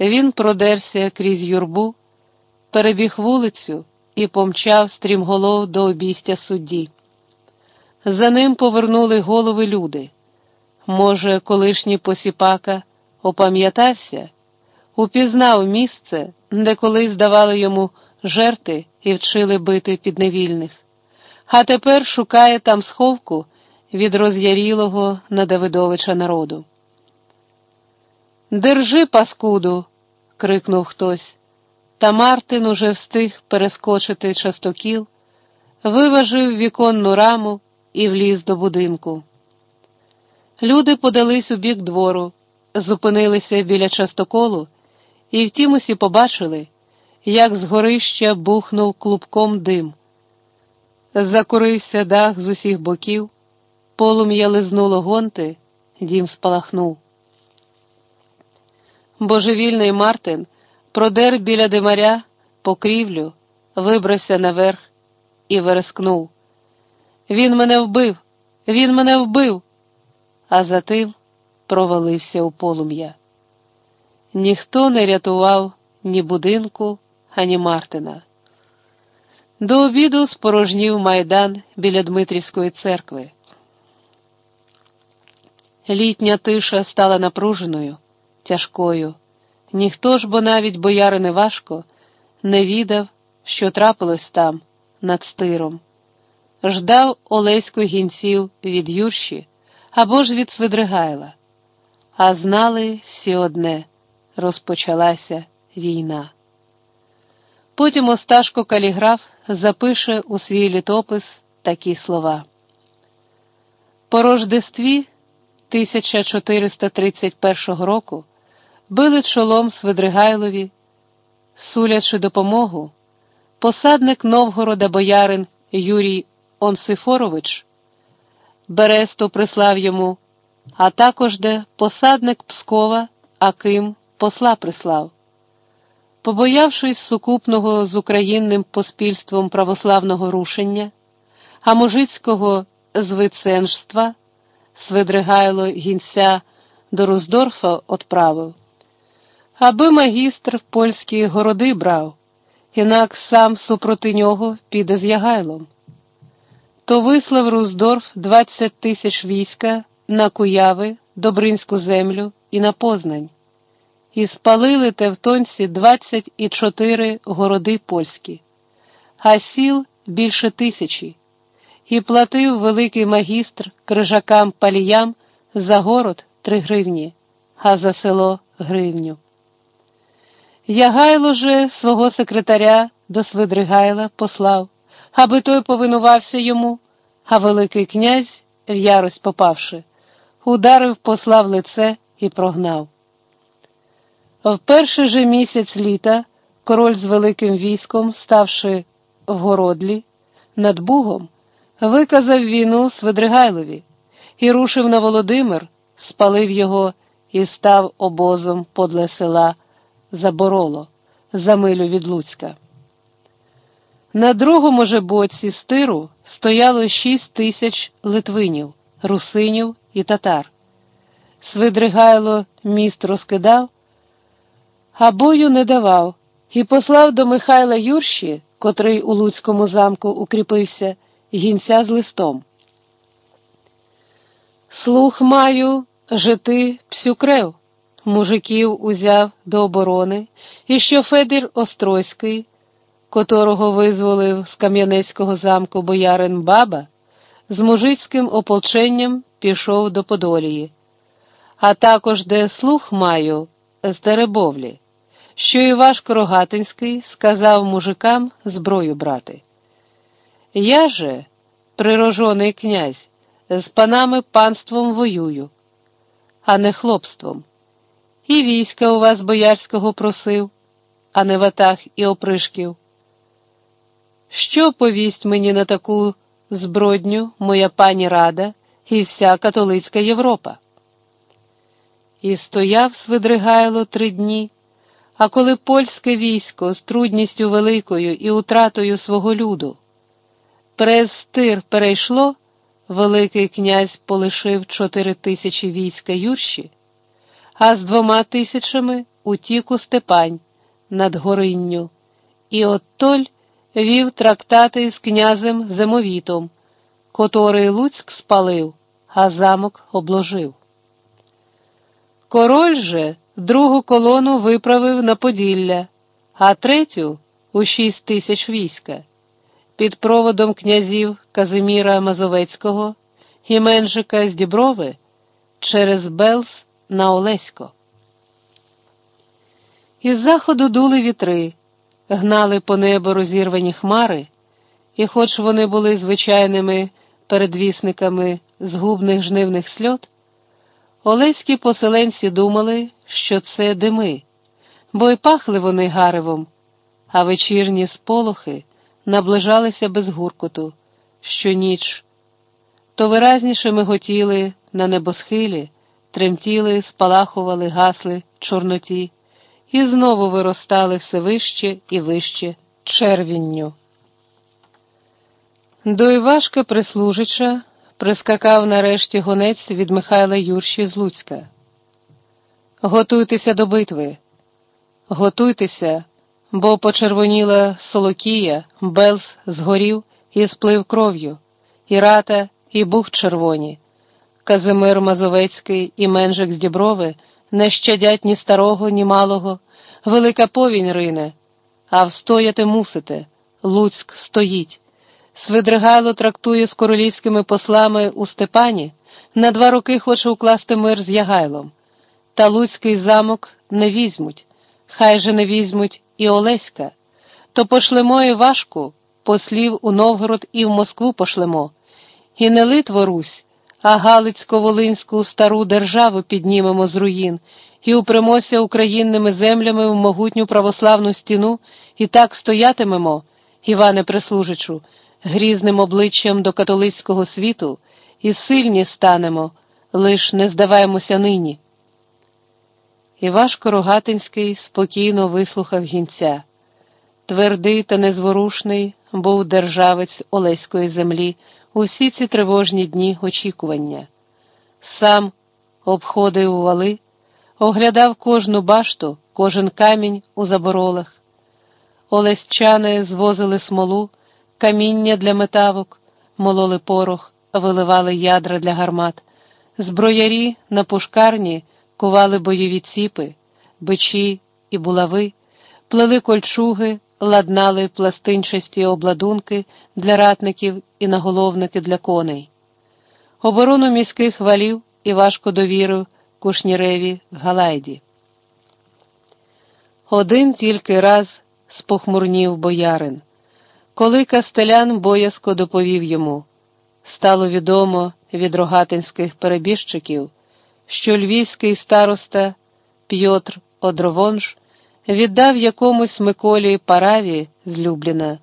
Він продерся крізь юрбу, перебіг вулицю і помчав стрімголов до обійстя судді. За ним повернули голови люди. Може, колишній посіпака опам'ятався, упізнав місце, де колись давали йому жерти і вчили бити підневільних, а тепер шукає там сховку від роз'ярілого на Давидовича народу. Держи, паскуду, крикнув хтось, та Мартин уже встиг перескочити частокіл, виважив віконну раму і вліз до будинку. Люди подались у бік двору, зупинилися біля частоколу, і втім усі побачили, як з горища бухнув клубком дим. Закурився дах з усіх боків, полум'я лизнуло гонти, дім спалахнув. Божевільний Мартин продер біля димаря покрівлю, вибрався наверх і верескнув. Він мене вбив, він мене вбив, а затим провалився у полум'я. Ніхто не рятував ні будинку, ані Мартина. До обіду спорожнів майдан біля Дмитрівської церкви. Літня тиша стала напруженою, тяжкою. Ніхто ж, бо навіть боярине важко, не відав, що трапилось там, над стиром. Ждав Олеську гінців від Юрші або ж від Свидригайла, а знали всі одне розпочалася війна. Потім Осташко Каліграф запише у свій літопис такі слова. По рождестві 1431 року били чолом Свидригайлові, сулячи допомогу, посадник Новгорода боярин Юрій Онсифорович, Бересту прислав йому, а також де посадник Пскова Аким посла прислав. Побоявшись сукупного з українним поспільством православного рушення, а мужицького звиценжства, Свидригайло гінця до Руздорфа отправив аби магістр польські городи брав, інак сам супроти нього піде з Ягайлом. То вислав Руздорф двадцять тисяч війська на Куяви, Добринську землю і на Познань, і спалили тевтонці двадцять і чотири городи польські, а сіл більше тисячі, і платив великий магістр крижакам паліям за город три гривні, а за село гривню. Ягайло же свого секретаря до Свидригайла послав, аби той повинувався йому, а Великий князь, в ярость попавши, ударив посла в лице і прогнав. В перший же місяць літа король з великим військом, ставши в Городлі, над Бугом, виказав війну Свидригайлові і рушив на Володимир, спалив його і став обозом подле села забороло за милю від Луцька. На другому же боці стиру стояло шість тисяч литвинів, русинів і татар. Свидригайло міст розкидав, а бою не давав, і послав до Михайла Юрші, котрий у Луцькому замку укріпився, гінця з листом. Слух маю, жити псюкрев мужиків узяв до оборони, і що Федір Острозький, котрого визволив з Кам'янецького замку боярин Баба, з мужицьким ополченням пішов до Подолії, а також де слух маю з Теребовлі, що Івашко Рогатинський сказав мужикам зброю брати. Я же, прирожений князь, з панами панством воюю, а не хлопством. І війська у вас боярського просив, а не ватах і опришків. Що повість мені на таку збродню моя пані Рада і вся католицька Європа? І стояв Свидригайло три дні, а коли польське військо з трудністю великою і утратою свого люду, през стир перейшло, Великий князь полишив чотири тисячі війська Юрші а з двома тисячами утік у Степань над Горинню, і оттоль вів трактати з князем Зимовітом, котрий Луцьк спалив, а замок обложив. Король же другу колону виправив на Поділля, а третю у шість тисяч війська. Під проводом князів Казиміра Мазовецького і Менжика з Діброви через Белс на Олесько. Із заходу дули вітри, гнали по небу розірвані хмари, і, хоч вони були звичайними передвісниками згубних жнивних сльот, олеські поселенці думали, що це дими, бо й пахли вони гаревом, а вечірні сполохи наближалися без гуркоту, щоніч, то виразніше миготіли на небосхилі, тремтіли, спалахували, гасли чорноті і знову виростали все вище і вище червінню. До Івашка прислужича прискакав нарешті гонець від Михайла Юрші з Луцька. Готуйтеся до битви, готуйтеся, бо почервоніла Солокія, Белс згорів і сплив кров'ю, і рата, і бух червоні. Казимир Мазовецький і Менжик з Діброви не щадять ні старого, ні малого, велика повінь рине, а встояти мусите. Луцьк стоїть. Свидригайло трактує з королівськими послами у Степані, на два роки хоче укласти мир з Ягайлом. Та Луцький замок не візьмуть, хай же не візьмуть і Олеська. То пошлемо і важку, послів у Новгород і в Москву пошлемо. І не Литво Русь, а Галицько-Волинську стару державу піднімемо з руїн і упремося українними землями в могутню православну стіну, і так стоятимемо, Іване Прислужичу, грізним обличчям до католицького світу, і сильні станемо, лиш не здаваємося нині. Івашко Рогатинський спокійно вислухав гінця. Твердий та незворушний був державець Олеської землі усі ці тривожні дні очікування. Сам обходив вали, оглядав кожну башту, кожен камінь у заборолах. Олесчани звозили смолу, каміння для метавок, мололи порох, виливали ядра для гармат, зброярі на пушкарні кували бойові ціпи, бичі і булави, плели кольчуги ладнали пластинчасті обладунки для ратників і наголовники для коней. Оборону міських валів і важко довірив Кушніреві Галайді. Один тільки раз спохмурнів боярин. Коли Кастелян боязко доповів йому, стало відомо від рогатинських перебіжчиків, що львівський староста Пьотр Одровонж віддав якомусь Миколі Параві з Любліна